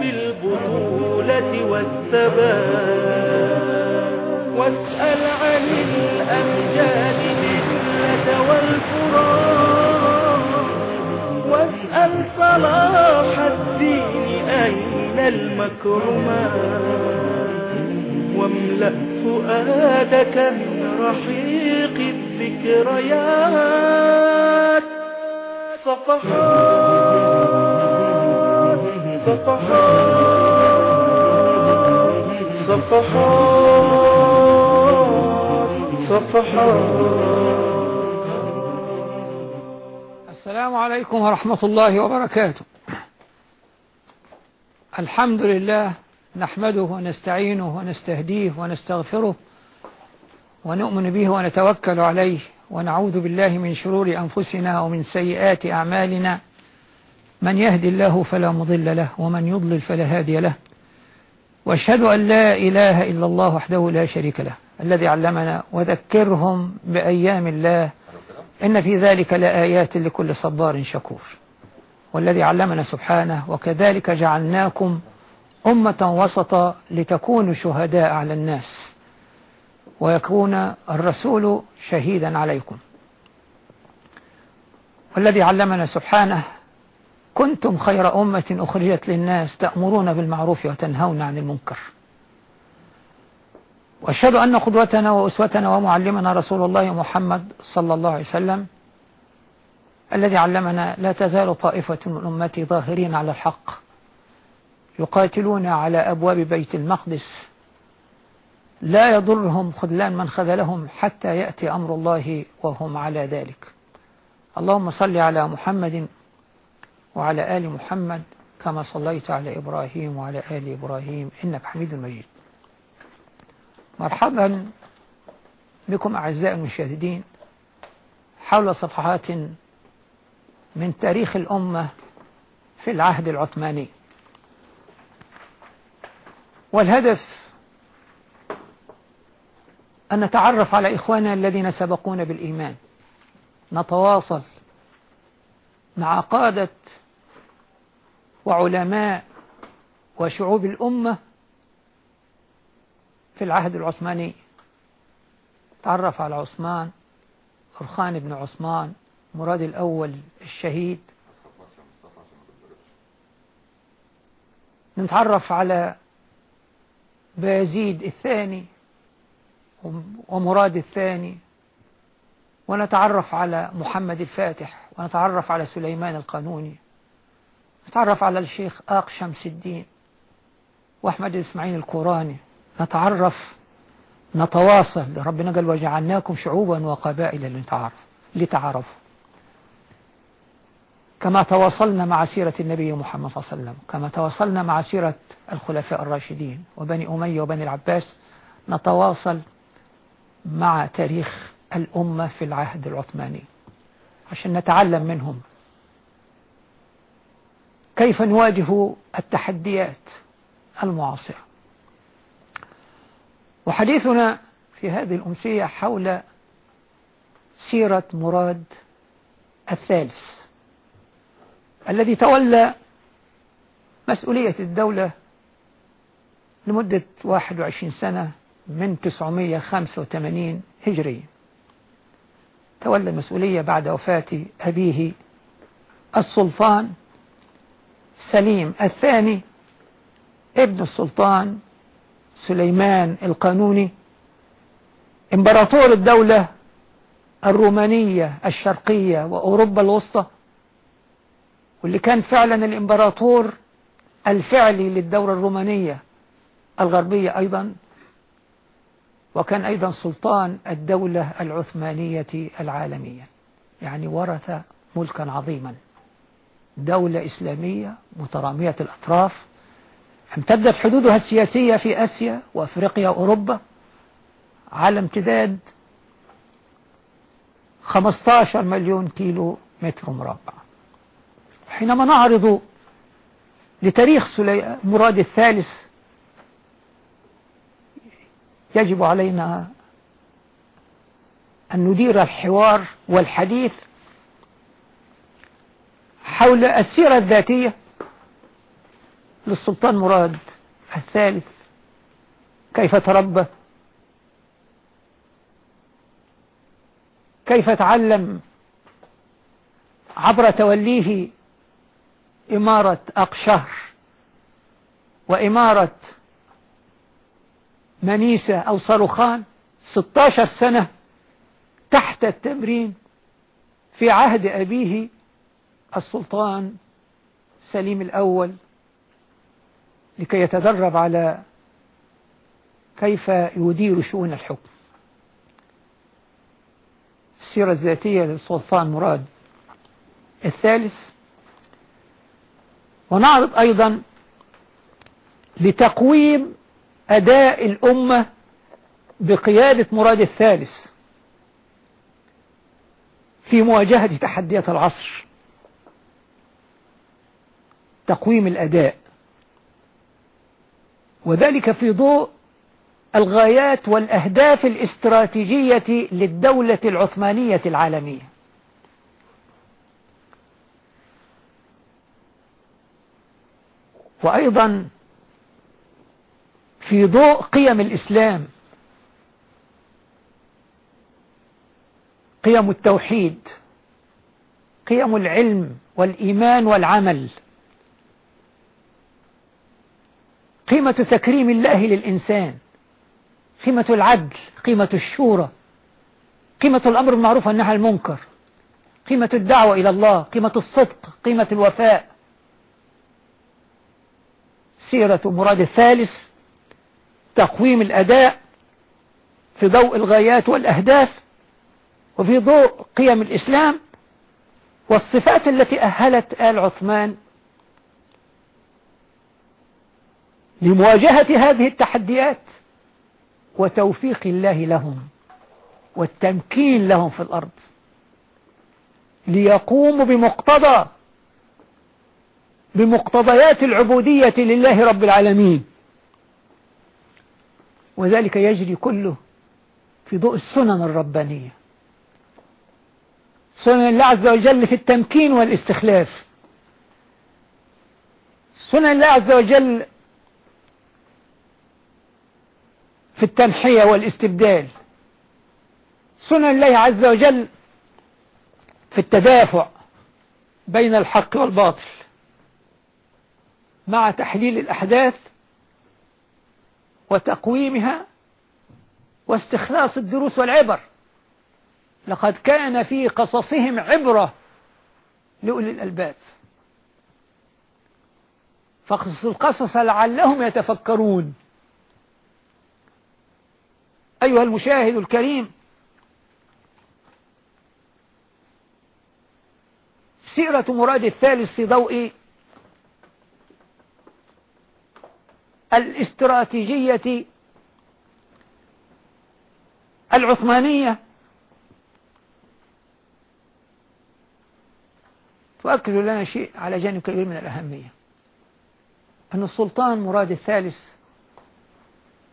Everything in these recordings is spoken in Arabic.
بالبطولة والثبات؟ واسأل عن الأمجاد بالله والفرات. واسأل صلاح الدين أين المكرمات؟ واملأ فؤادك من رحيق الذكريات. صفحات صفحات صفحات صفحات. السلام عليكم ورحمة الله وبركاته. الحمد لله نحمده ونستعينه ونستهديه ونستغفره ونؤمن به ونتوكل عليه ونعوذ بالله من شرور أنفسنا ومن سيئات أعمالنا. من يهدي الله فلا مضل له ومن يضلل فلا هادي له. وأشهد أن لا إله إلا الله وحده لا شريك له الذي علمنا وذكرهم بأيام الله. إن في ذلك لآيات لكل صبار شكور. والذي علمنا سبحانه وكذلك جعلناكم أمة وسطا لتكونوا شهداء على الناس. ويكون الرسول شهيدا عليكم. والذي علمنا سبحانه كنتم خير أمة أخرجت للناس تأمرون بالمعروف وتنهون عن المنكر. وأشهد أن قدوتنا وأسوتنا ومعلمنا رسول الله محمد صلى الله عليه وسلم الذي علمنا لا تزال طائفة من أمتي ظاهرين على الحق يقاتلون على أبواب بيت المقدس لا يضرهم خذلان من خذلهم حتى يأتي أمر الله وهم على ذلك. اللهم صل على محمد وعلى آل محمد كما صليت على إبراهيم وعلى آل إبراهيم إنك حميد مجيد. مرحبا بكم أعزائي المشاهدين. حول صفحات من تاريخ الأمة في العهد العثماني. والهدف أن نتعرف على إخواننا الذين سبقونا بالإيمان. نتواصل مع قادة وعلماء وشعوب الأمة في العهد العثماني. تعرف على عثمان فرخان بن عثمان مراد الأول الشهيد. نتعرف على بايزيد الثاني ومراد الثاني. ونتعرف على محمد الفاتح. ونتعرف على سليمان القانوني نتعرف على الشيخ آق شمس الدين وأحمد إسماعيل القراني نتعرف نتواصل ربنا قال وجعلناكم شعوبا وقبائل لتعرف لتعرفوا. كما تواصلنا مع سيرة النبي محمد صلى الله عليه وسلم كما تواصلنا مع سيرة الخلفاء الراشدين وبني أمية وبني العباس نتواصل مع تاريخ الأمة في العهد العثماني. عشان نتعلم منهم. كيف نواجه التحديات المعاصرة؟ وحديثنا في هذه الأمسية حول سيرة مراد الثالث الذي تولى مسؤولية الدولة لمدة 21 سنة من 985 هجري تولى المسؤولية بعد وفاة أبيه السلطان سليم الثاني ابن السلطان سليمان القانوني. إمبراطور الدولة الرومانية الشرقية وأوروبا الوسطى واللي كان فعلا الإمبراطور الفعلي للدولة الرومانية الغربية أيضا. وكان أيضا سلطان الدولة العثمانية العالمية. يعني ورث ملكا عظيما. دولة إسلامية مترامية الأطراف امتدت حدودها السياسية في أسيا وأفريقيا وأوروبا على امتداد 15 مليون كيلو متر مربع. حينما نعرض لتاريخ مراد الثالث يجب علينا أن ندير الحوار والحديث حول السيرة الذاتية للسلطان مراد الثالث كيف تربى؟ كيف تعلم عبر توليه إمارة أقشهر وإمارة منيسة أو صاروخان 16 سنة تحت التمرين في عهد أبيه السلطان سليم الأول لكي يتدرب على كيف يدير شؤون الحكم. السيرة الذاتية للسلطان مراد الثالث. ونعرض أيضا لتقويم أداء الأمة بقيادة مراد الثالث في مواجهة تحديات العصر. تقويم الأداء. وذلك في ضوء الغايات والأهداف الاستراتيجية للدولة العثمانية العالمية. وأيضا في ضوء قيم الإسلام. قيم التوحيد قيم العلم والإيمان والعمل. قيمة تكريم الله للإنسان قيمة العدل قيمة الشورى قيمة الأمر بالمعروف والنهي عن المنكر قيمة الدعوة إلى الله قيمة الصدق قيمة الوفاء. سيرة مراد الثالث تقويم الأداء في ضوء الغايات والأهداف وفي ضوء قيم الإسلام والصفات التي أهلت آل عثمان لمواجهة هذه التحديات وتوفيق الله لهم والتمكين لهم في الأرض ليقوموا بمقتضى بمقتضيات العبودية لله رب العالمين. وذلك يجري كله في ضوء السنن الربانية. سنن الله عز وجل في التمكين والاستخلاف. سنن الله عز وجل في التنحية والاستبدال. سنن الله عز وجل في التدافع بين الحق والباطل مع تحليل الأحداث وتقويمها واستخلاص الدروس والعبر. لقد كان في قصصهم عبرة لأولي الألباب. فاقصص القصص لعلهم يتفكرون. أيها المشاهد الكريم سيرة مراد الثالث في ضوء الاستراتيجية العثمانية. تؤكد لنا شيء على جانب كبير من الأهمية. أن السلطان مراد الثالث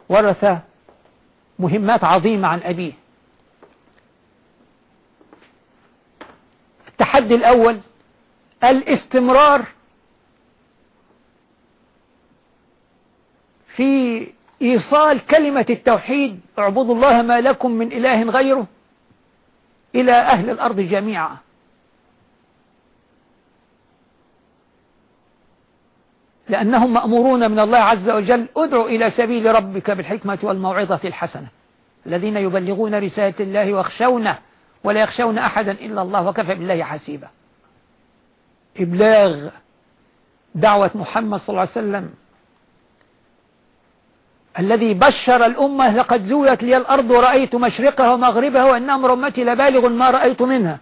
ورث مهمات عظيمة عن أبيه. التحدي الأول الاستمرار في إيصال كلمة التوحيد اعبدوا الله ما لكم من إله غيره إلى أهل الأرض جميعا. لأنهم مأمورون من الله عز وجل ادعوا إلى سبيل ربك بالحكمة والموعظة الحسنة. الذين يبلغون رسالة الله واخشونه ولا يخشون أحدا إلا الله وكفى بالله حسيبا. إبلاغ دعوة محمد صلى الله عليه وسلم الذي بشر الأمة لقد زولت لي الأرض ورأيت مشرقها ومغربها وإن أمر أمتي لبالغ ما رأيت منها.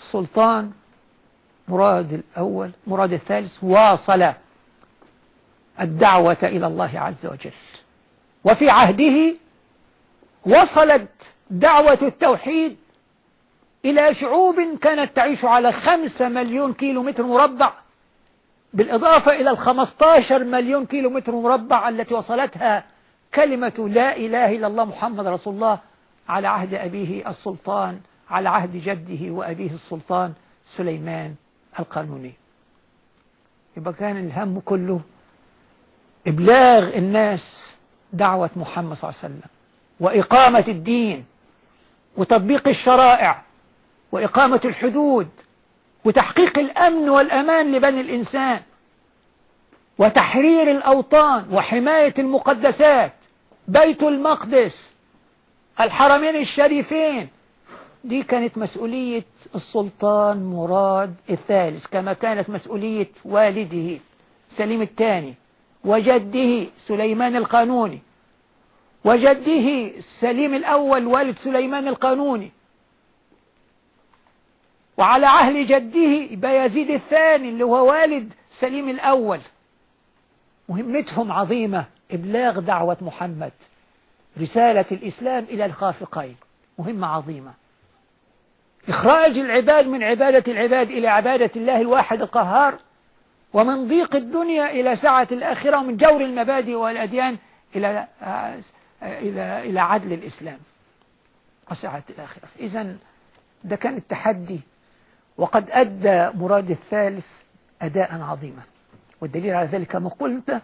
السلطان مراد الأول مراد الثالث واصل الدعوة إلى الله عز وجل. وفي عهده وصلت دعوة التوحيد إلى شعوب كانت تعيش على خمسة مليون كيلو متر مربع. بالإضافة إلى الخمستاشر مليون كيلو متر مربع التي وصلتها كلمة لا إله إلا الله محمد رسول الله على عهد أبيه السلطان على عهد جده وأبيه السلطان سليمان القانوني. يبقى كان الهم كله إبلاغ الناس دعوة محمد صلى الله عليه وسلم وإقامة الدين وتطبيق الشرائع وإقامة الحدود وتحقيق الأمن والأمان لبني الإنسان وتحرير الأوطان وحماية المقدسات بيت المقدس الحرمين الشريفين. دي كانت مسؤولية السلطان مراد الثالث كما كانت مسؤولية والده سليم الثاني وجده سليمان القانوني وجده سليم الأول والد سليمان القانوني. وعلى عهد جده بايزيد الثاني اللي هو والد سليم الأول. مهمتهم عظيمة إبلاغ دعوة محمد رسالة الإسلام إلى الخافقين. مهمة عظيمة. إخراج العباد من عبادة العباد إلى عبادة الله الواحد القهار ومن ضيق الدنيا إلى سعة الآخرة ومن جور المبادئ والأديان إلى إلى إلى عدل الإسلام وسعة الآخرة. إذا ده كان التحدي وقد أدى مراد الثالث أداء عظيما. والدليل على ذلك كما قلت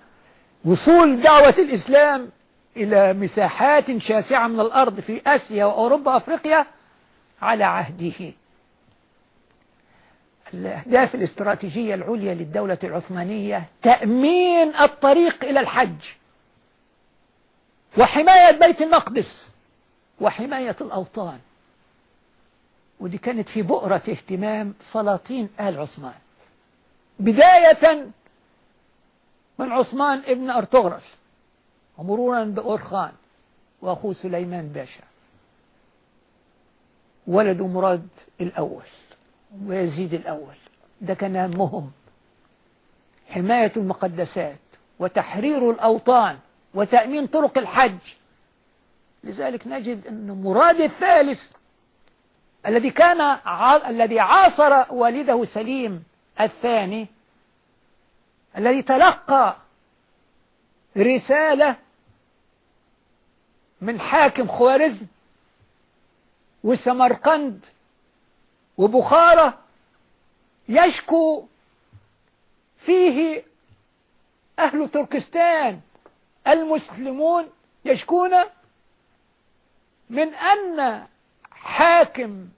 وصول دعوة الإسلام إلى مساحات شاسعة من الأرض في آسيا وأوروبا وأفريقيا على عهده. الأهداف الاستراتيجية العليا للدولة العثمانية تأمين الطريق إلى الحج وحماية بيت المقدس وحماية الأوطان. ودي كانت في بؤرة اهتمام سلاطين آل عثمان. بداية من عثمان ابن أرطغرل ومرورا بأورخان وأخوه سليمان باشا. ولد مراد الأول ويزيد الأول. ده كان همهم حماية المقدسات وتحرير الأوطان وتأمين طرق الحج. لذلك نجد أن مراد الثالث الذي كان ع... الذي عاصر والده سليم الثاني الذي تلقى رسالة من حاكم خوارزم وسمرقند وبخارى يشكو فيه أهل تركستان المسلمون يشكون من أن حاكم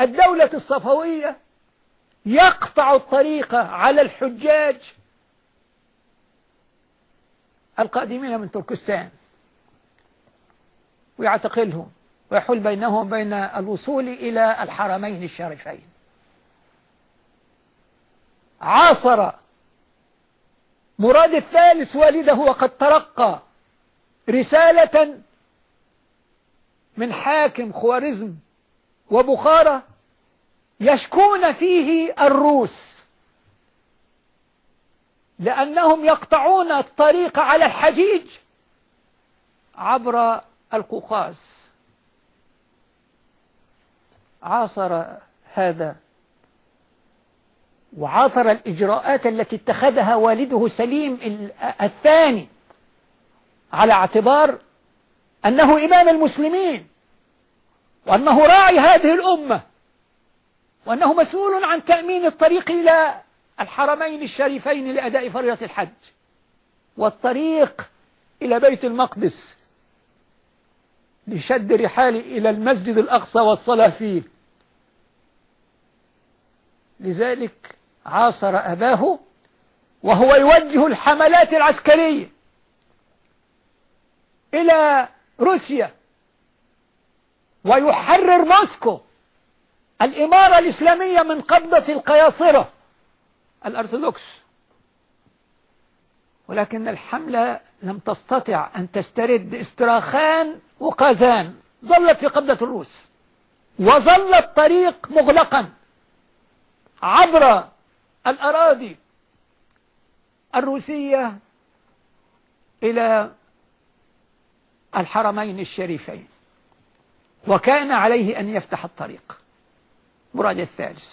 الدولة الصفوية يقطع الطريق على الحجاج القادمين من تركستان ويعتقلهم ويحول بينهم بين الوصول إلى الحرمين الشريفين. عاصر مراد الثالث والده وقد ترقى رسالة من حاكم خوارزم وبخارى يشكون فيه الروس. لأنهم يقطعون الطريق على الحجيج عبر القوقاز. عاصر هذا وعاصر الإجراءات التي اتخذها والده سليم الثاني على اعتبار أنه إمام المسلمين وأنه راعي هذه الأمة. وأنه مسؤول عن تأمين الطريق إلى الحرمين الشريفين لأداء فريضة الحج. والطريق إلى بيت المقدس لشد رحال إلى المسجد الأقصى والصلاة فيه. لذلك عاصر أباه وهو يوجه الحملات العسكرية إلى روسيا ويحرر موسكو الإمارة الإسلامية من قبضة القياصرة الأرثوذكس. ولكن الحملة لم تستطع أن تسترد استراخان وقازان ظلت في قبضة الروس. وظل الطريق مغلقا عبر الأراضي الروسية إلى الحرمين الشريفين. وكان عليه أن يفتح الطريق. مراد الثالث.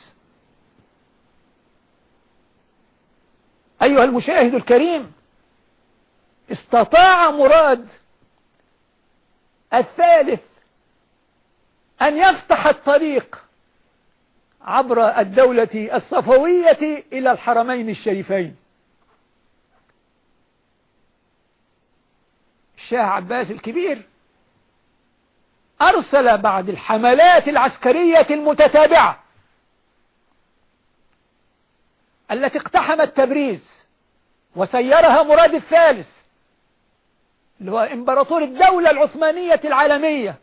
أيها المشاهد الكريم استطاع مراد الثالث أن يفتح الطريق عبر الدولة الصفوية إلى الحرمين الشريفين. الشاه عباس الكبير أرسل بعد الحملات العسكرية المتتابعة التي اقتحمت تبريز وسيرها مراد الثالث اللي هو إمبراطور الدولة العثمانية العالمية.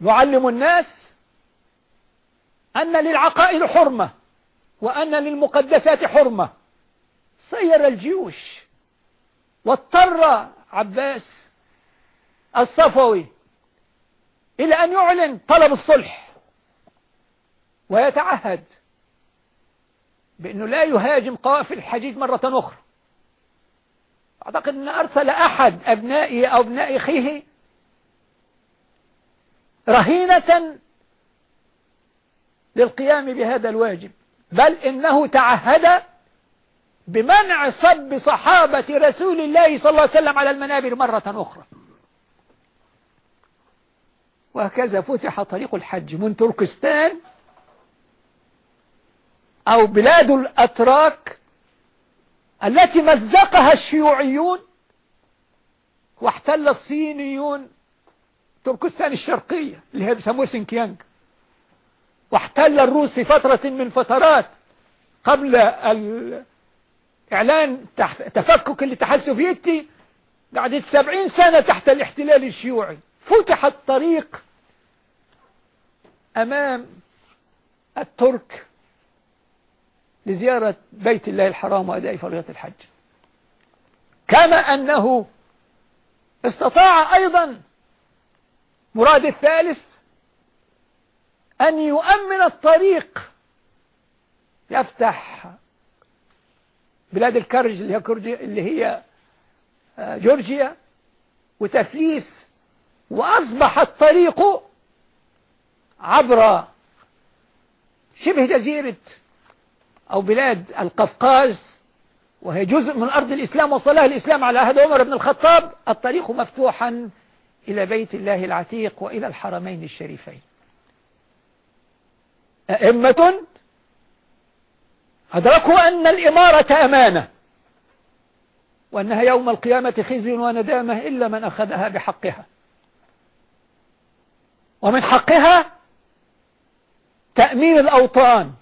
يعلم الناس أن للعقائد حرمة وأن للمقدسات حرمة. سير الجيوش واضطر عباس الصفوي إلى أن يعلن طلب الصلح ويتعهد بأنه لا يهاجم قوافل الحجيج مرة أخرى. أعتقد أن أرسل أحد أبنائه أو أبناء أخيه رهينة للقيام بهذا الواجب بل إنه تعهد بمنع صب صحابة رسول الله صلى الله عليه وسلم على المنابر مرة أخرى. وهكذا فتح طريق الحج من تركستان أو بلاد الأتراك التي مزقها الشيوعيون واحتل الصينيون تركستان الشرقية اللي هي بيسموها سينكيانج واحتل الروس في فترة من فترات قبل إعلان تفكك الاتحاد السوفيتي. قعدت سبعين سنة تحت الاحتلال الشيوعي. فتح الطريق أمام الترك لزيارة بيت الله الحرام وأداء فريضة الحج. كما أنه استطاع أيضا مراد الثالث أن يؤمن الطريق يفتح بلاد الكرج اللي هي, اللي هي آه، جورجيا وتفليس وأصبح الطريق عبر شبه جزيرة أو بلاد القفقاز وهي جزء من أرض الإسلام وصلها الإسلام على عهد عمر بن الخطاب الطريق مفتوحا إلى بيت الله العتيق وإلى الحرمين الشريفين. أئمة أدركوا أن الإمارة أمانة وأنها يوم القيامة خزي وندامة إلا من أخذها بحقها. ومن حقها تأمين الأوطان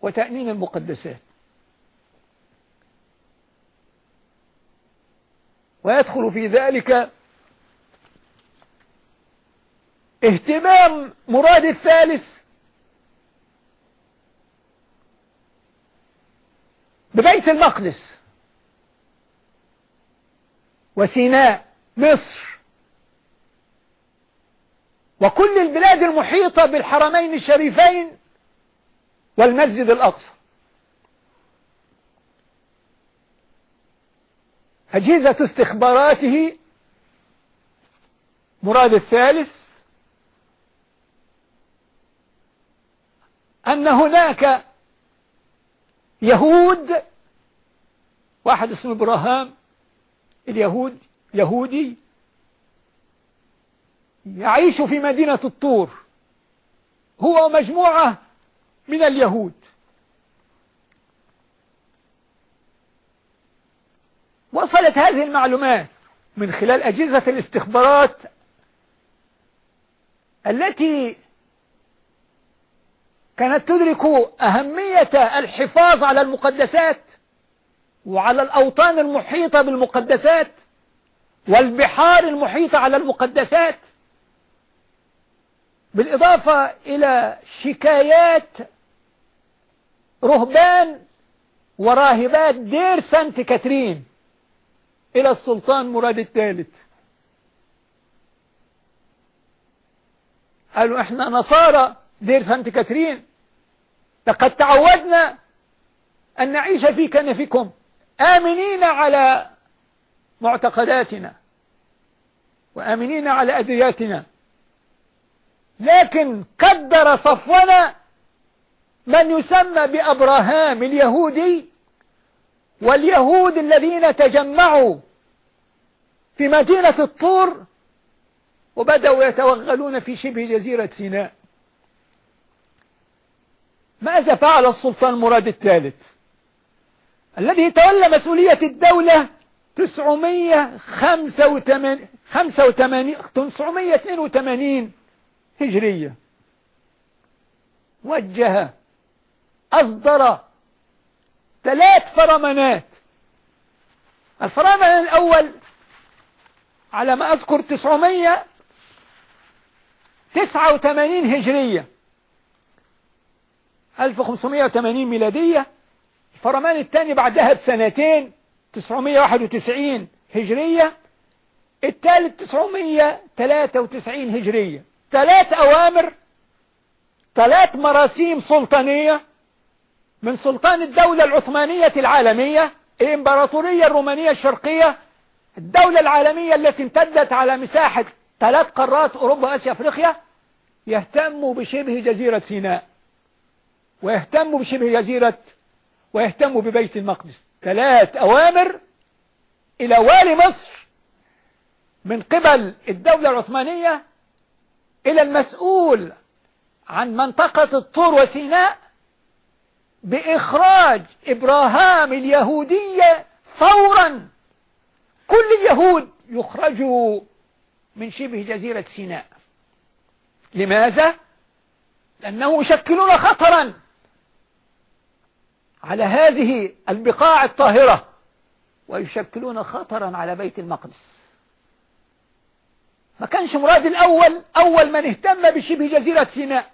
وتأمين المقدسات. ويدخل في ذلك اهتمام مراد الثالث ببيت المقدس وسيناء مصر. وكل البلاد المحيطة بالحرمين الشريفين والمسجد الأقصى. أجهزة استخباراته مراد الثالث أن هناك يهود واحد اسمه إبراهام اليهود يهودي يعيش في مدينة الطور. هو مجموعة من اليهود. وصلت هذه المعلومات من خلال أجهزة الاستخبارات التي كانت تدرك أهمية الحفاظ على المقدسات وعلى الأوطان المحيطة بالمقدسات والبحار المحيطة على المقدسات. بالإضافة إلى شكايات رهبان وراهبات دير سانت كاترين إلى السلطان مراد الثالث. قالوا إحنا نصارى دير سانت كاترين. لقد تعودنا أن نعيش في كنفكم آمنين على معتقداتنا وآمنين على أديرتنا لكن قدر صفونا من يسمى بأبراهام اليهودي واليهود الذين تجمعوا في مدينة الطور وبدأوا يتوغلون في شبه جزيرة سيناء. ماذا فعل السلطان مراد الثالث؟ الذي تولى مسؤولية الدولة 985 982 هجرية. وجه أصدر ثلاث فرمانات. الفرمان الأول على ما أذكر 989 هجرية. 1580 ميلادية. الفرمان الثاني بعدها بسنتين 991 هجرية. الثالث 993 هجرية. ثلاث أوامر ثلاث مراسيم سلطانية من سلطان الدولة العثمانية العالمية الإمبراطورية الرومانية الشرقية الدولة العالمية التي امتدت على مساحة ثلاث قارات أوروبا آسيا أفريقيا يهتم بشبه جزيرة سيناء ويهتم بشبه جزيرة ويهتم ببيت المقدس. ثلاث أوامر إلى والي مصر من قبل الدولة العثمانية إلى المسؤول عن منطقة الطور وسيناء بإخراج إبراهام اليهودية فورا. كل اليهود يخرجوا من شبه جزيرة سيناء. لماذا؟ لأنه يشكلون خطرا على هذه البقاع الطاهرة ويشكلون خطرا على بيت المقدس. ما كانش مراد الأول أول من اهتم بشبه جزيرة سيناء.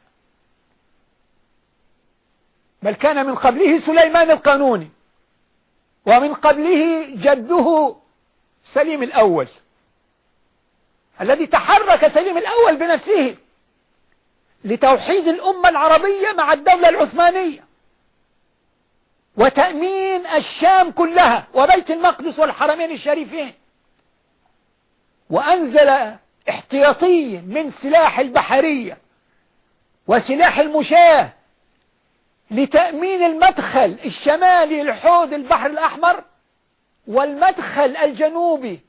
بل كان من قبله سليمان القانوني ومن قبله جده سليم الأول الذي تحرك سليم الأول بنفسه لتوحيد الأمة العربية مع الدولة العثمانية وتأمين الشام كلها وبيت المقدس والحرمين الشريفين. وأنزل احتياطي من سلاح البحرية وسلاح المشاة لتأمين المدخل الشمالي لحوض البحر الأحمر والمدخل الجنوبي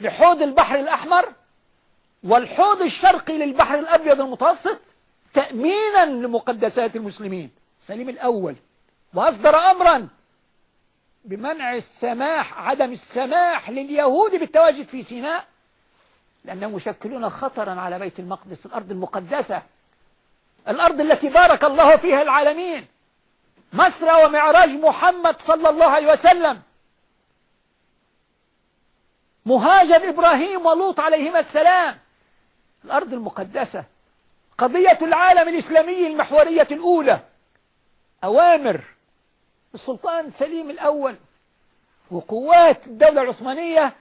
لحوض البحر الأحمر والحوض الشرقي للبحر الأبيض المتوسط تأمينا لمقدسات المسلمين. سليم الأول. وأصدر أمرا بمنع السماح عدم السماح لليهود بالتواجد في سيناء لأنهم يشكلون خطرا على بيت المقدس الأرض المقدسة الأرض التي بارك الله فيها العالمين. مسرى ومعراج محمد صلى الله عليه وسلم. مهاجر إبراهيم ولوط عليهما السلام. الأرض المقدسة. قضية العالم الإسلامي المحورية الأولى. أوامر. السلطان سليم الأول. وقوات الدولة العثمانية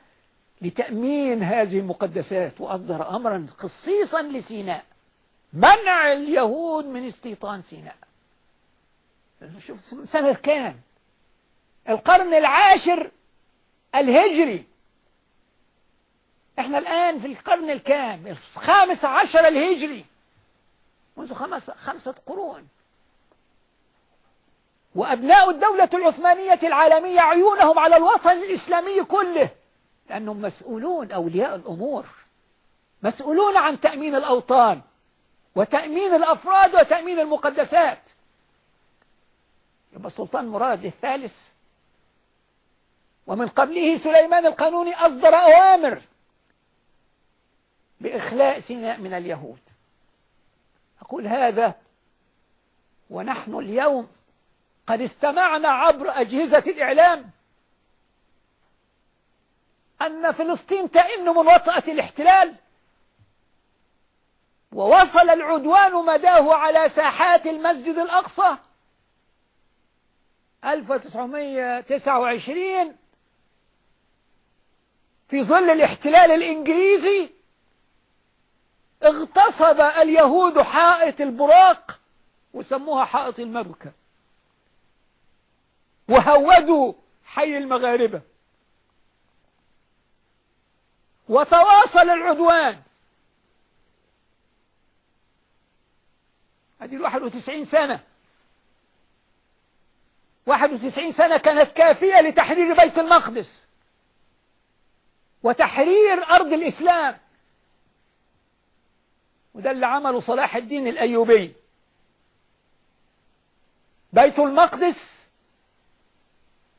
لتأمين هذه المقدسات وأصدر أمرا خصيصا لسيناء. منع اليهود من استيطان سيناء. شوف سنة كام؟ القرن العاشر الهجري. إحنا الآن في القرن الكام؟ الخامس عشر الهجري. منذ خمس خمسة قرون. وأبناء الدولة العثمانية العالمية عيونهم على الوطن الإسلامي كله. لأنهم مسؤولون أولياء الأمور مسؤولون عن تأمين الأوطان وتأمين الأفراد وتأمين المقدسات. يبقى السلطان مراد الثالث. ومن قبله سليمان القانوني أصدر أوامر بإخلاء سيناء من اليهود. أقول هذا ونحن اليوم قد استمعنا عبر أجهزة الإعلام أن فلسطين تئن من وطأة الاحتلال. ووصل العدوان مداه على ساحات المسجد الأقصى. 1929 في ظل الاحتلال الإنجليزي اغتصب اليهود حائط البراق وسموها حائط المبكى وهودوا حي المغاربة. وتواصل العدوان. هذه الواحد وتسعين سنة. واحد وتسعين سنة كانت كافية لتحرير بيت المقدس وتحرير أرض الإسلام. وده اللي عمله صلاح الدين الأيوبي. بيت المقدس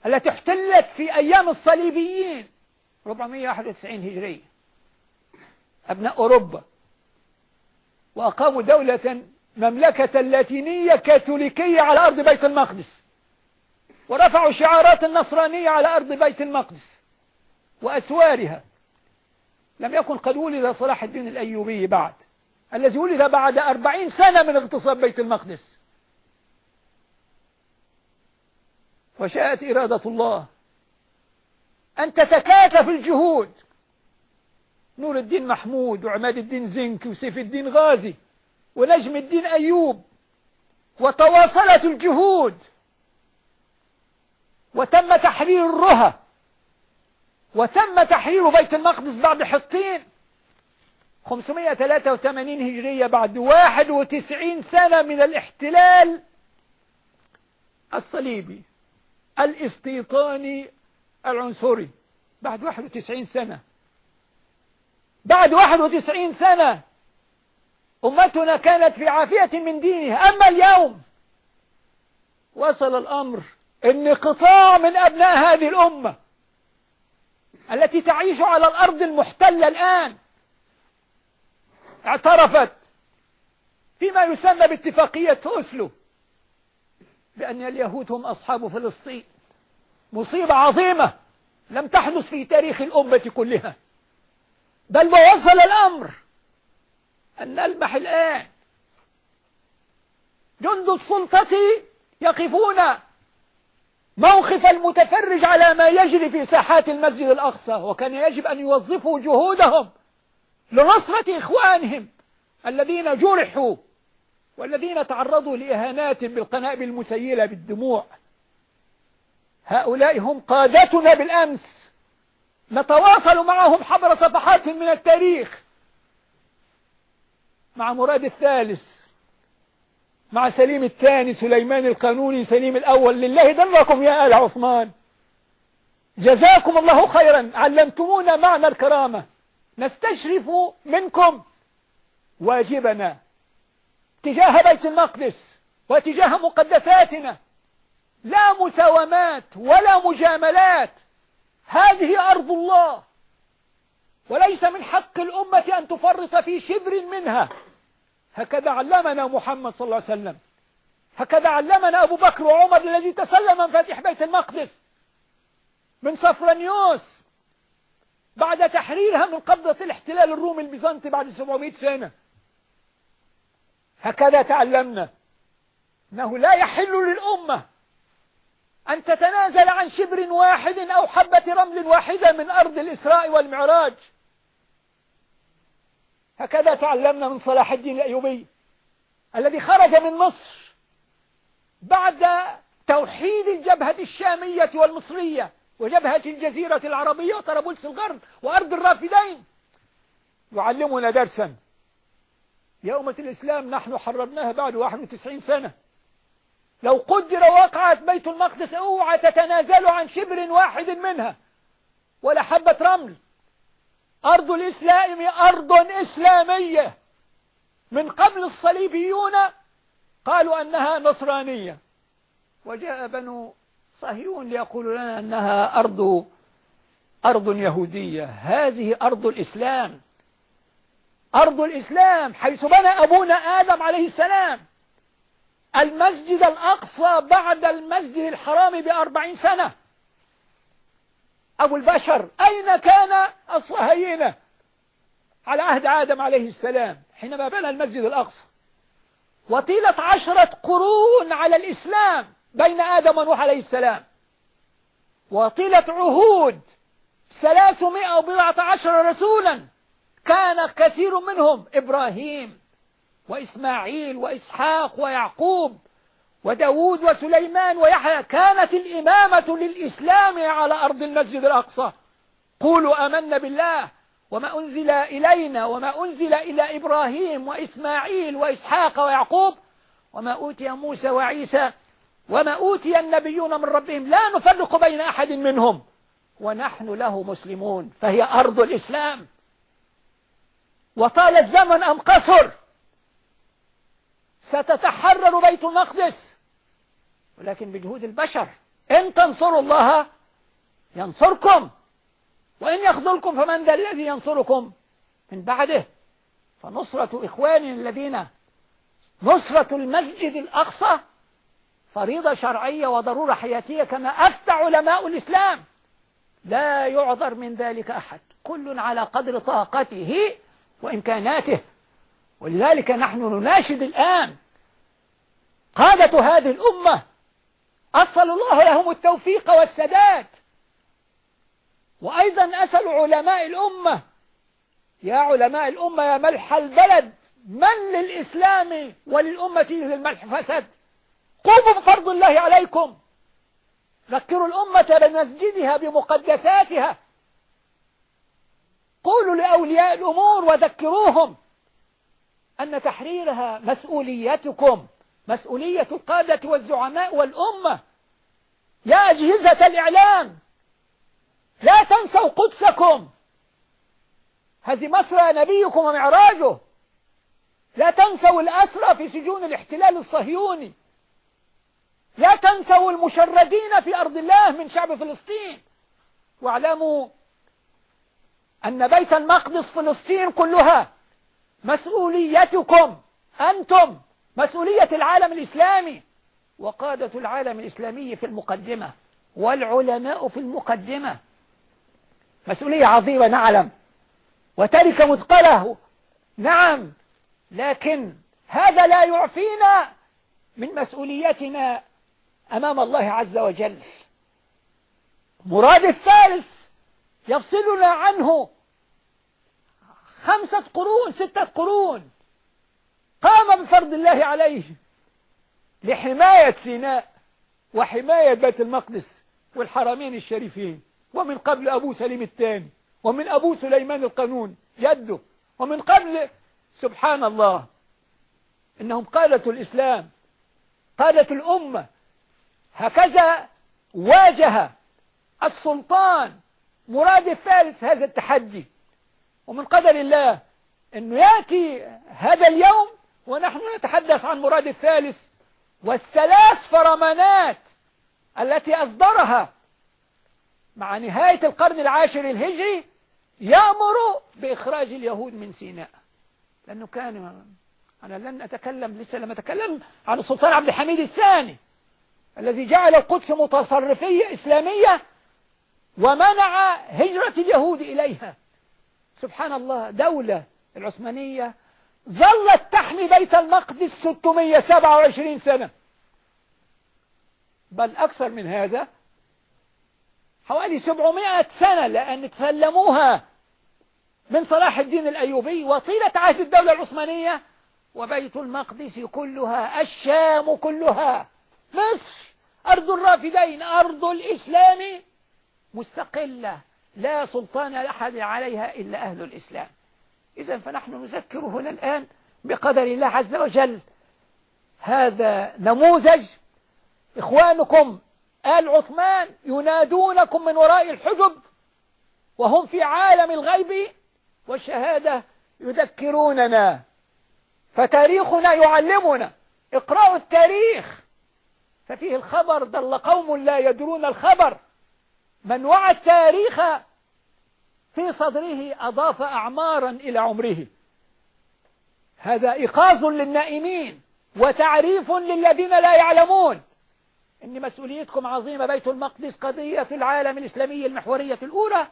التي احتلت في أيام الصليبيين. 491 هجرية. أبناء أوروبا. وأقاموا دولة مملكة لاتينية كاثوليكية على أرض بيت المقدس. ورفعوا شعارات النصرانية على أرض بيت المقدس. وأسوارها. لم يكن قد ولد صلاح الدين الأيوبي بعد. الذي ولد بعد أربعين سنة من اغتصاب بيت المقدس. وشاءت إرادة الله أن تتكاتف الجهود. نور الدين محمود وعماد الدين زنك وسيف الدين غازي ونجم الدين أيوب وتواصلت الجهود وتم تحرير الرهى وتم تحرير بيت المقدس بعد حطين. 583 هجرية بعد 91 سنة من الاحتلال الصليبي الاستيطاني العنصري بعد 91 سنة. بعد 91 سنة أمتنا كانت في عافية من دينها. أما اليوم وصل الأمر أن قطاع من أبناء هذه الأمة التي تعيش على الأرض المحتلة الآن اعترفت فيما يسمى باتفاقية أسلو بأن اليهود هم أصحاب فلسطين. مصيبة عظيمة لم تحدث في تاريخ الأمة كلها. بل ووصل الأمر أن نلمح الآن. جند السلطة يقفون موقف المتفرج على ما يجري في ساحات المسجد الأقصى وكان يجب أن يوظفوا جهودهم لنصرة إخوانهم الذين جرحوا والذين تعرضوا لإهانات بالقنابل المسيلة بالدموع. هؤلاء هم قادتنا بالأمس. نتواصل معهم حبر صفحات من التاريخ. مع مراد الثالث. مع سليم الثاني سليمان القانوني سليم الأول. لله دركم يا آل عثمان. جزاكم الله خيرا. علمتمونا معنى الكرامة. نستشرف منكم واجبنا. تجاه بيت المقدس وتجاه مقدساتنا. لا مساومات ولا مجاملات. هذه أرض الله. وليس من حق الأمة أن تفرط في شبر منها. هكذا علمنا محمد صلى الله عليه وسلم. هكذا علمنا أبو بكر وعمر الذي تسلم من فاتح بيت المقدس. من صفرانيوس بعد تحريرها من قبضة الاحتلال الرومي البيزنطي بعد 700 سنة. هكذا تعلمنا. أنه لا يحل للأمة أن تتنازل عن شبر واحد أو حبة رمل واحدة من أرض الإسراء والمعراج. هكذا تعلمنا من صلاح الدين الأيوبي الذي خرج من مصر بعد توحيد الجبهة الشامية والمصرية وجبهة الجزيرة العربية وطرابلس الغرب وأرض الرافدين. يعلمنا درسا. يا أمة الإسلام نحن حررناها بعد 91 سنة. لو قدر وقعت بيت المقدس أوعى تتنازلوا عن شبر واحد منها. ولا حبة رمل. أرض الإسلام أرض إسلامية. من قبل الصليبيون قالوا أنها نصرانية. وجاء بنو صهيون ليقولوا لنا أنها أرض أرض يهودية. هذه أرض الإسلام. أرض الإسلام حيث بنى أبونا آدم عليه السلام. المسجد الأقصى بعد المسجد الحرام بأربعين سنة. أبو البشر أين كان الصهاينة؟ على عهد آدم عليه السلام حينما بنى المسجد الأقصى. وطيلة عشرة قرون على الإسلام بين آدم ونوح عليه السلام. وطيلة عهود ثلاثمائة وبضعة عشر رسولا كان كثير منهم إبراهيم. وإسماعيل وإسحاق ويعقوب وداود وسليمان ويحيى كانت الإمامة للإسلام على أرض المسجد الأقصى. قولوا أمنا بالله وما أنزل إلينا وما أنزل إلى إبراهيم وإسماعيل وإسحاق ويعقوب وما أوتي موسى وعيسى وما أوتي النبيون من ربهم. لا نفرق بين أحد منهم. ونحن له مسلمون فهي أرض الإسلام. وطال الزمن أم قصر؟ ستتحرر بيت المقدس. ولكن بجهود البشر إن تنصروا الله ينصركم وإن يخذلكم فمن ذا الذي ينصركم؟ من بعده فنصرة إخواننا الذين نصرة المسجد الأقصى فريضة شرعية وضرورة حياتية كما أفتى علماء الإسلام. لا يعذر من ذلك أحد. كل على قدر طاقته وإمكاناته. ولذلك نحن نناشد الآن قادة هذه الأمة. أسأل الله لهم التوفيق والسداد. وأيضا أسأل علماء الأمة. يا علماء الأمة يا ملح البلد من للإسلام وللأمة للملح فسد؟ قوموا بفرض الله عليكم. ذكروا الأمة بمسجدها بمقدساتها. قولوا لأولياء الأمور وذكروهم. أن تحريرها مسؤوليتكم مسؤولية القادة والزعماء والأمة. يا أجهزة الإعلام لا تنسوا قدسكم. هذه مصر نبيكم ومعراجه. لا تنسوا الأسرى في سجون الاحتلال الصهيوني. لا تنسوا المشردين في أرض الله من شعب فلسطين. واعلموا أن بيت المقدس فلسطين كلها مسؤوليتكم أنتم مسؤولية العالم الإسلامي وقادة العالم الإسلامي في المقدمة والعلماء في المقدمة. مسؤولية عظيمة نعلم وترك مثقلة نعم لكن هذا لا يعفينا من مسؤوليتنا أمام الله عز وجل. مراد الثالث يفصلنا عنه خمسة قرون ستة قرون. قام بفرض الله عليه لحماية سيناء وحماية بيت المقدس والحرمين الشريفين. ومن قبل أبو سليم الثاني ومن أبو سليمان القانون جده. ومن قبل سبحان الله إنهم قادة الإسلام قادة الأمة. هكذا واجه السلطان مراد الثالث هذا التحدي. ومن قدر الله أنه يأتي هذا اليوم ونحن نتحدث عن مراد الثالث والثلاث فرمانات التي أصدرها مع نهاية القرن العاشر الهجري يأمر بإخراج اليهود من سيناء. لأنه كان أنا لن أتكلم لسه لم أتكلم عن السلطان عبد الحميد الثاني الذي جعل القدس متصرفية إسلامية ومنع هجرة اليهود إليها. سبحان الله دولة العثمانية ظلت تحمي بيت المقدس 627 سنة. بل أكثر من هذا حوالي 700 سنة لأن تسلموها من صلاح الدين الأيوبي وطيلة عهد الدولة العثمانية وبيت المقدس كلها الشام كلها مصر أرض الرافدين أرض الإسلام مستقلة. لا سلطان لأحد عليها إلا أهل الإسلام. إذا فنحن نذكر هنا الآن بقدر الله عز وجل. هذا نموذج. إخوانكم آل عثمان ينادونكم من وراء الحجب وهم في عالم الغيب والشهادة يذكروننا. فتاريخنا يعلمنا. اقرأوا التاريخ. ففيه الخبر ضل قوم لا يدرون الخبر. من وعى التاريخ في صدره أضاف أعمارا إلى عمره. هذا إيقاظ للنائمين وتعريف للذين لا يعلمون. إن مسؤوليتكم عظيمة بيت المقدس قضية العالم الإسلامي المحورية الأولى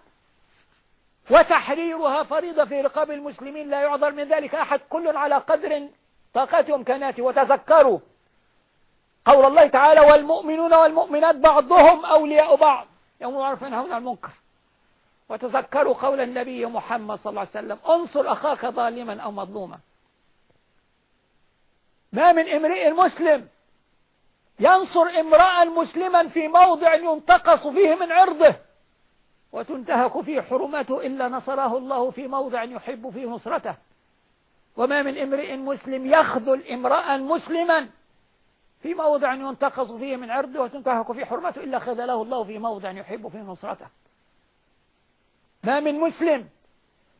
وتحريرها فريضة في رقاب المسلمين لا يعذر من ذلك أحد كل على قدر طاقات وامكاناته وتذكروا قول الله تعالى والمؤمنون والمؤمنات بعضهم أولياء بعض يوم يعرف ينهون عن المنكر. وتذكروا قول النبي محمد صلى الله عليه وسلم انصر أخاك ظالما أو مظلوما. ما من امرئ مسلم ينصر امرأ مسلما في موضع ينتقص فيه من عرضه وتنتهك فيه حرمته إلا نصره الله في موضع يحب فيه نصرته. وما من امرئ مسلم يخذل امرأ مسلما في موضع ينتقص فيه من عرضه وتنتهك فيه حرمته إلا خذله الله في موضع يحب فيه نصرته. ما من مسلم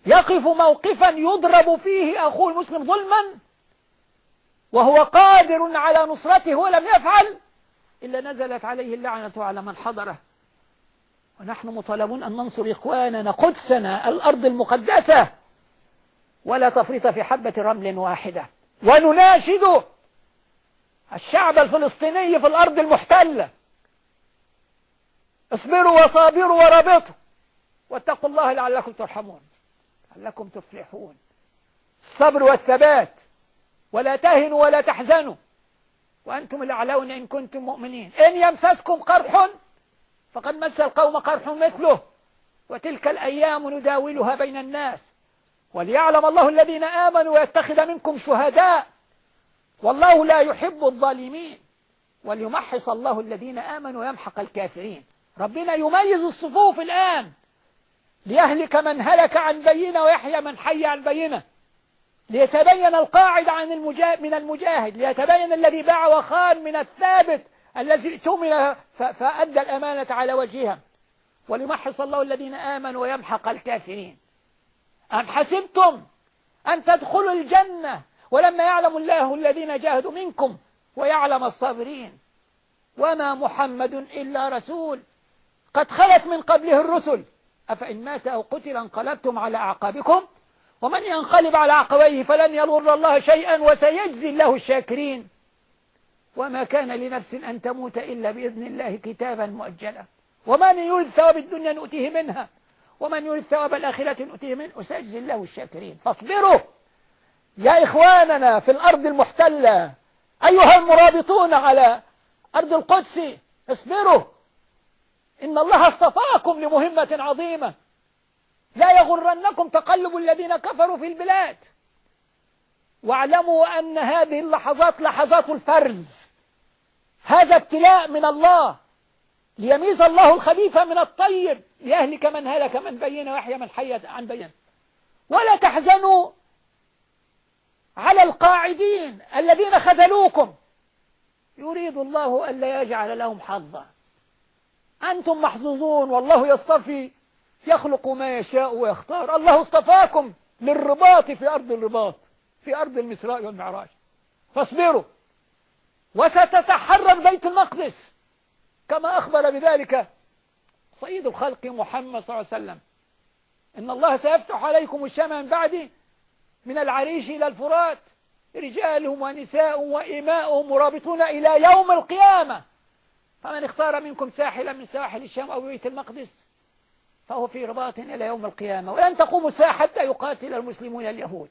يقف موقفا يضرب فيه أخوه المسلم ظلما وهو قادر على نصرته ولم يفعل إلا نزلت عليه اللعنة على من حضره. ونحن مطالبون أن ننصر إخواننا قدسنا الأرض المقدسة ولا تفرط في حبة رمل واحدة. ونناشد الشعب الفلسطيني في الأرض المحتلة. اصبروا وصابروا ورابطوا واتقوا الله لعلكم ترحمون. لعلكم تفلحون. الصبر والثبات. ولا تهنوا ولا تحزنوا. وأنتم الأعلون إن كنتم مؤمنين. إن يمسسكم قرح فقد مس القوم قرح مثله. وتلك الأيام نداولها بين الناس. وليعلم الله الذين آمنوا ويتخذ منكم شهداء. والله لا يحب الظالمين وليمحص الله الذين آمنوا ويمحق الكافرين. ربنا يميز الصفوف الآن ليهلك من هلك عن بينة ويحيى من حي عن بينة. ليتبين القاعد عن المجاهد من المجاهد ليتبين الذي باع وخان من الثابت الذي اؤتمن فأدى الأمانة على وجهها وليمحص الله الذين آمنوا ويمحق الكافرين. أم حسبتم أن تدخلوا الجنة ولما يعلم الله الذين جاهدوا منكم ويعلم الصابرين وما محمد إلا رسول قد خلت من قبله الرسل أفإن مات أو قتل انقلبتم على أعقابكم ومن ينقلب على عقبيه فلن يضر الله شيئا وسيجزي الله الشاكرين وما كان لنفس أن تموت إلا بإذن الله كتابا مؤجلا ومن يريد ثواب الدنيا نؤتيه منها ومن يريد ثواب الآخرة نؤتيه منه وسيجزي الله الشاكرين فاصبروا يا إخواننا في الأرض المحتلة أيها المرابطون على أرض القدس اصبروا. إن الله اصطفاكم لمهمة عظيمة. لا يغرنكم تقلب الذين كفروا في البلاد. واعلموا أن هذه اللحظات لحظات الفرز. هذا ابتلاء من الله. ليميز الله الخبيث من الطيب. ليهلك من هلك من بين ويحيى من حي عن بين. ولا تحزنوا على القاعدين الذين خذلوكم. يريد الله ألا يجعل لهم حظا. أنتم محظوظون والله يصطفي يخلق ما يشاء ويختار. الله اصطفاكم للرباط في أرض الرباط في أرض المسراء والمعراج. فاصبروا. وستتحرر بيت المقدس. كما أخبر بذلك سيد الخلق محمد صلى الله عليه وسلم. إن الله سيفتح عليكم الشام من بعدي من العريش إلى الفرات. رجالهم ونساء وإماءهم مرابطون إلى يوم القيامة. فمن اختار منكم ساحلا من ساحل الشام أو بيت المقدس فهو في رباط إلى يوم القيامة. ولن تقوم الساعة حتى يقاتل المسلمون اليهود.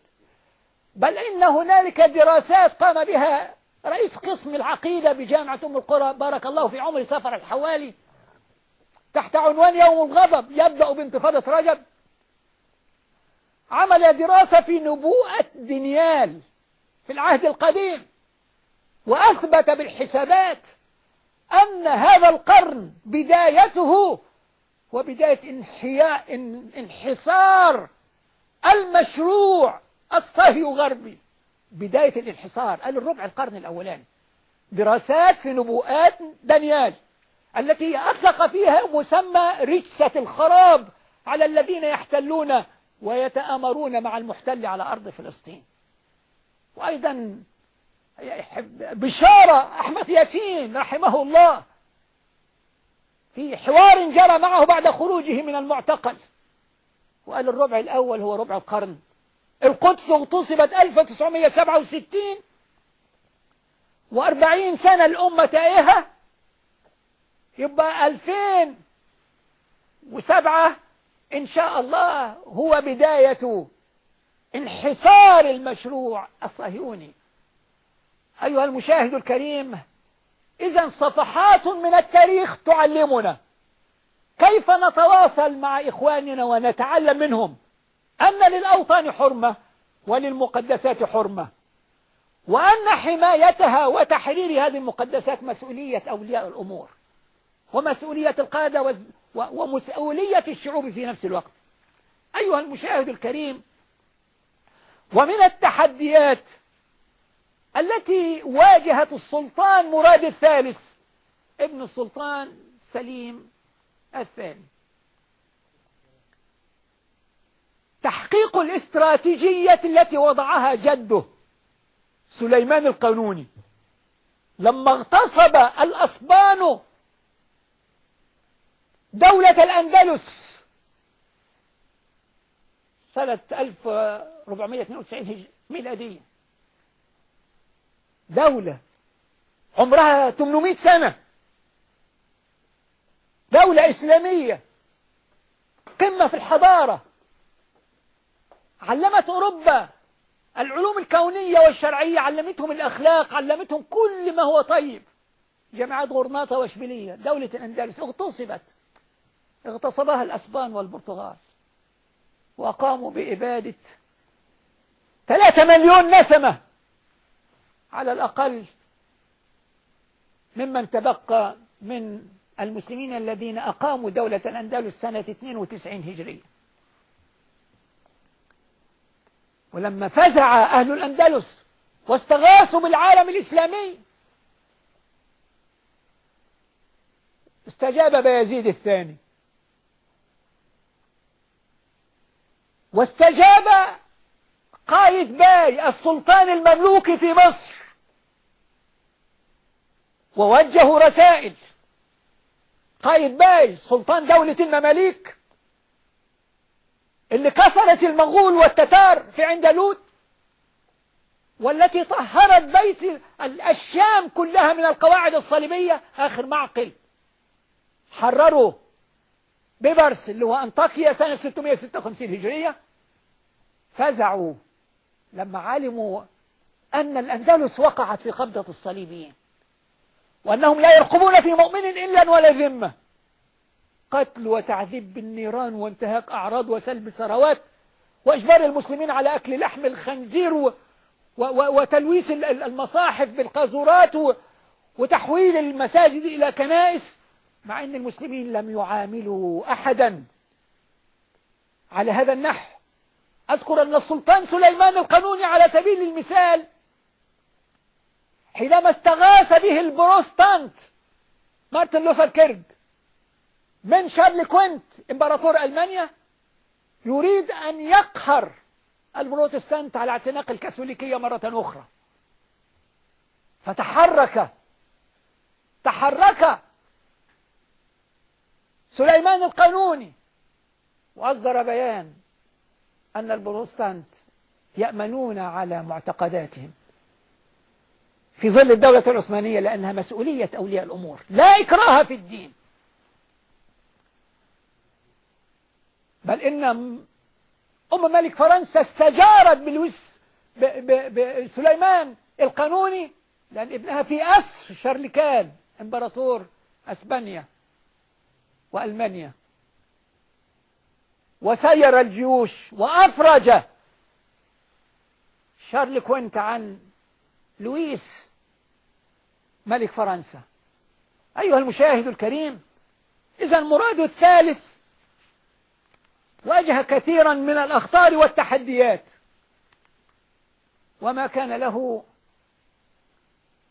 بل إن هنالك دراسات قام بها رئيس قسم العقيدة بجامعة أم القرى بارك الله في عمر سفر الحوالي تحت عنوان يوم الغضب يبدأ بانتفاضة رجب. عمل دراسة في نبوءة دنيال في العهد القديم وأثبت بالحسابات أن هذا القرن بدايته وبداية انحياء انحصار المشروع الصهي غربي بداية الانحصار قال الربع القرن الأولاني. دراسات في نبوءات دانيال التي أطلق فيها مسمى رجسة الخراب على الذين يحتلون ويتآمرون مع المحتل على أرض فلسطين. وأيضا بشارة أحمد ياسين رحمه الله في حوار جرى معه بعد خروجه من المعتقل. وقال الربع الأول هو ربع القرن. القدس اغتصبت 1967 وأربعين سنة الأمة تائهة يبقى 2007 إن شاء الله هو بداية انحصار المشروع الصهيوني. أيها المشاهد الكريم إذا صفحات من التاريخ تعلمنا كيف نتواصل مع إخواننا ونتعلم منهم أن للأوطان حرمة وللمقدسات حرمة وأن حمايتها وتحرير هذه المقدسات مسؤولية أولياء الأمور ومسؤولية القادة ومسؤولية الشعوب في نفس الوقت. أيها المشاهد الكريم ومن التحديات التي واجهت السلطان مراد الثالث ابن السلطان سليم الثاني. تحقيق الاستراتيجية التي وضعها جده سليمان القانوني. لما اغتصب الأسبان دولة الأندلس. سنة 1492 ميلادية. دولة. عمرها 800 سنة. دولة إسلامية. قمة في الحضارة. علمت أوروبا العلوم الكونية والشرعية. علمتهم الأخلاق. علمتهم كل ما هو طيب. جامعات غرناطة وإشبيلية. دولة الأندلس. اغتصبت. اغتصبها الأسبان والبرتغال وقاموا بإبادة ثلاثة مليون نسمة على الأقل ممن تبقى من المسلمين الذين أقاموا دولة الأندلس سنة 92 هجرية. ولما فزع أهل الأندلس واستغاثوا بالعالم الإسلامي استجاب بايزيد الثاني. واستجاب قايد باي السلطان المملوكي في مصر. ووجهوا رسائل. قايد باي سلطان دولة المماليك. اللي كسرت المغول والتتار في عندلوت والتي طهرت بيت الشام كلها من القواعد الصليبية. آخر معقل. حرروا بيبرس اللي هو أنطاكيا سنة 656 هجرية. فزعوا لما علموا أن الأندلس وقعت في قبضة الصليبيين وأنهم لا يرقبون في مؤمن إلا ولا ذمة. قتل وتعذيب بالنيران وانتهاك أعراض وسلب ثروات وإجبار المسلمين على أكل لحم الخنزير وتلويث المصاحف بالقاذورات وتحويل المساجد إلى كنائس مع أن المسلمين لم يعاملوا أحدا على هذا النحو. أذكر أن السلطان سليمان القانوني على سبيل المثال حينما استغاث به البروتستانت مارتن لوثر كيرج من شارل كوينت إمبراطور ألمانيا يريد أن يقهر البروتستانت على اعتناق الكاثوليكية مرة أخرى. فتحرك تحرك سليمان القانوني وأصدر بيان أن البروتستانت يأمنون على معتقداتهم في ظل الدولة العثمانية لأنها مسؤولية أولياء الأمور لا إكراه في الدين. بل إن أم ملك فرنسا استجارت بلويس بسليمان القانوني لأن ابنها في أسر شارلكان إمبراطور أسبانيا وألمانيا. وسير الجيوش وأفرج. شارل كوينت عن لويس ملك فرنسا. أيها المشاهد الكريم إذا المراد الثالث واجه كثيرا من الأخطار والتحديات. وما كان له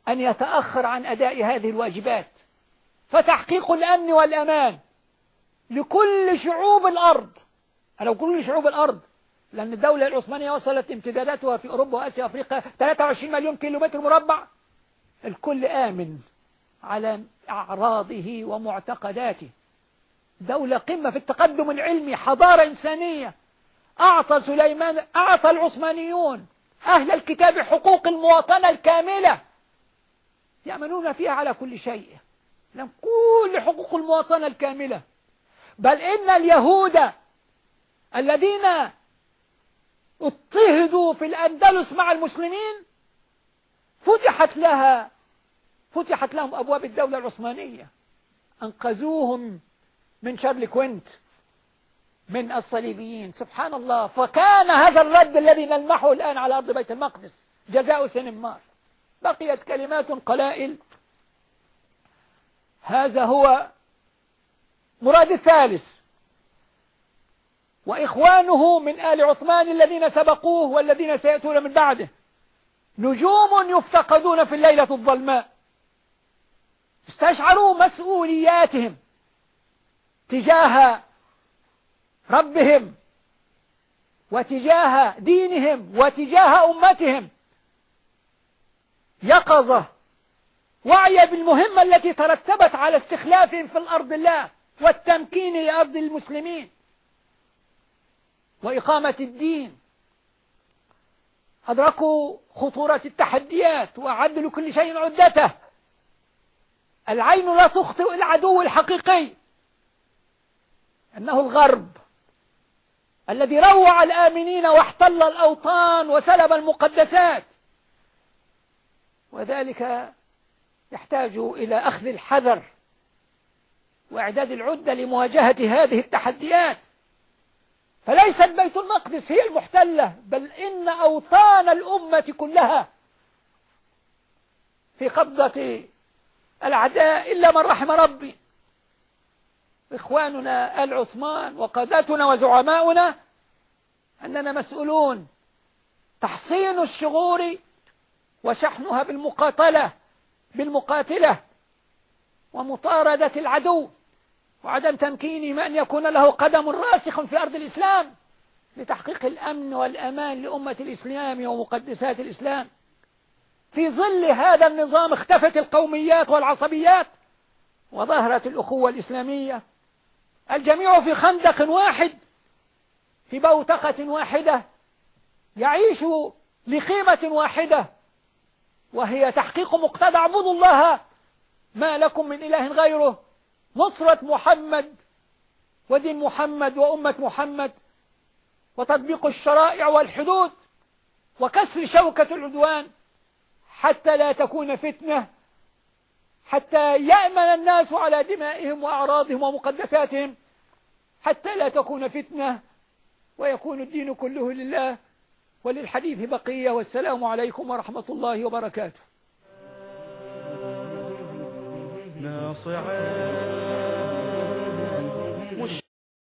أن يتأخر عن أداء هذه الواجبات. فتحقيق الأمن والأمان لكل شعوب الأرض. لو كل شعوب الأرض لأن الدولة العثمانية وصلت امتداداتها في أوروبا وآسيا وأفريقيا 23 مليون كيلو متر مربع. الكل آمن على أعراضه ومعتقداته. دولة قمة في التقدم العلمي حضارة إنسانية. أعطى سليمان أعطى العثمانيون أهل الكتاب حقوق المواطنة الكاملة. يأمنون فيها على كل شيء. لم كل حقوق المواطنة الكاملة. بل إن اليهود الذين اضطهدوا في الأندلس مع المسلمين فتحت لها فتحت لهم أبواب الدولة العثمانية. أنقذوهم من شارل كوينت من الصليبيين. سبحان الله. فكان هذا الرد الذي نلمحه الآن على أرض بيت المقدس جزاء سنمار بقيت كلمات قلائل. هذا هو مراد الثالث. وإخوانه من آل عثمان الذين سبقوه والذين سيأتون من بعده. نجوم يفتقدون في الليلة الظلماء. استشعروا مسؤولياتهم تجاه ربهم وتجاه دينهم وتجاه أمتهم. يقظة وعي بالمهمة التي ترتبت على استخلافهم في الأرض الله والتمكين لأرض المسلمين. وإقامة الدين. أدركوا خطورة التحديات وأعدوا لكل شيء عدته. العين لا تخطئ العدو الحقيقي. أنه الغرب الذي روع الآمنين واحتل الأوطان وسلب المقدسات. وذلك يحتاج إلى أخذ الحذر وإعداد العدة لمواجهة هذه التحديات. فليست بيت المقدس هي المحتلة بل إن أوطان الأمة كلها في قبضة الأعداء إلا من رحم ربي. إخواننا آل عثمان وقاداتنا وزعماؤنا أننا مسؤولون. تحصين الشغور وشحنها بالمقاتلة بالمقاتلة ومطاردة العدو. وعدم تمكينه أن يكون له قدم راسخ في أرض الإسلام لتحقيق الأمن والأمان لأمة الإسلام ومقدسات الإسلام. في ظل هذا النظام اختفت القوميات والعصبيات وظهرت الأخوة الإسلامية. الجميع في خندق واحد في بوتقة واحدة يعيش لقيمة واحدة وهي تحقيق مقتضى اعبدوا الله ما لكم من إله غيره. نصرة محمد ودين محمد وأمة محمد وتطبيق الشرائع والحدود وكسر شوكة العدوان حتى لا تكون فتنة حتى يأمن الناس على دمائهم وأعراضهم ومقدساتهم حتى لا تكون فتنة ويكون الدين كله لله وللحديث بقية والسلام عليكم ورحمة الله وبركاته. ناصعا